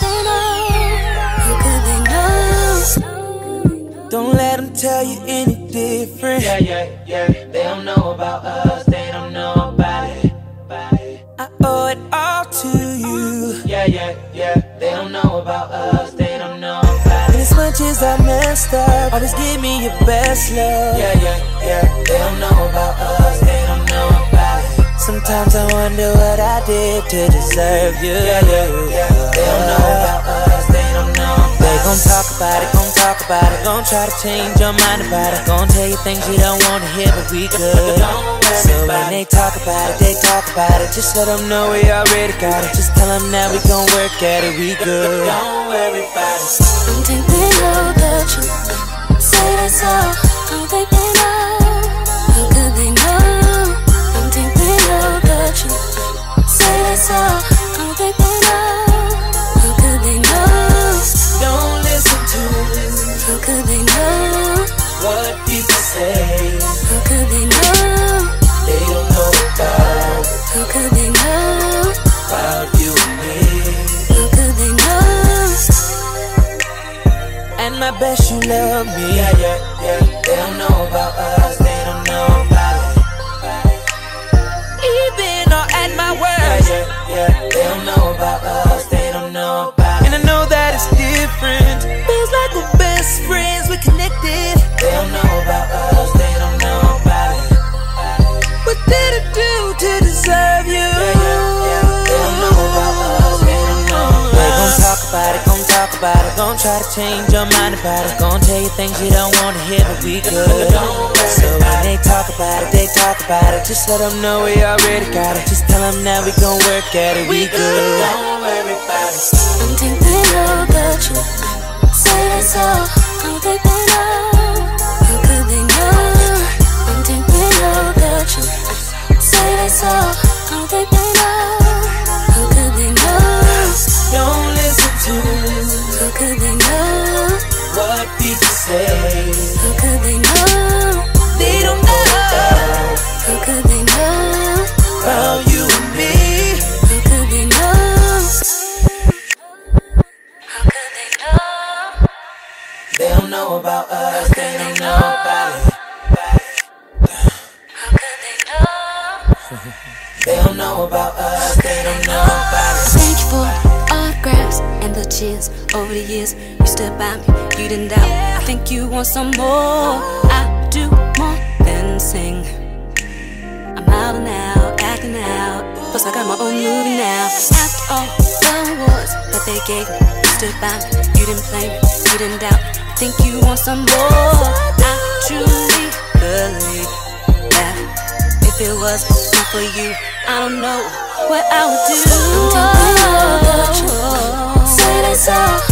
they know? They know say they know? Don't let them tell you any different. Yeah, yeah, yeah. They don't know about us, as much as I messed up, always give me your best love. Yeah, yeah, yeah. They don't know about us, they don't know about it. Sometimes I wonder what I did to deserve you. Yeah, yeah, yeah. They don't know about us, gon' it. talk about it, gon' talk about it, gon' try to change your mind about it, gon' tell you things you don't wanna hear, but we good. So when they talk about it, they talk about it. Just let them know we already got it. Just tell them that we gon' work at it, we good. Don't worry about it. I think they know that you say this all. I think they know. How could they know? I think they know that you say this all. Could they know? what people say. How could they know? They don't know about, How could they know? about you and me. How could they know? And my best, you love me. Yeah, yeah, yeah. They don't know about us, they don't know about it. Even or at my worst. yeah, yeah. yeah. They don't know about us, they don't know about And. I know that it's different. About it, gon' try to change your mind about it, Gonna tell you things you don't wanna hear, but we good. So when they talk about it, they talk about it. Just let them know we already got it. Just tell them that we gon' work at it, we good. Don't worry about it. I think they know that you say this all. I think they know. How could they know? I think they know that you say this all. I think they know. How could they know? Don't listen to How could they know? They don't know How could they know? about you and me. How could they know? They don't know about us, they don't know about. They don't know about us, they don't know about it. Thank you for the cheers over the years. You stood by me, you didn't doubt. I think you want some more. I do more than sing. I'm out and out, acting out. Plus, I got my own movie now. After all the awards that they gave me, you stood by me, you didn't play me, you didn't doubt. I think you want some more. I truly believe that if it was not for you, I don't know what I would do. Say this all.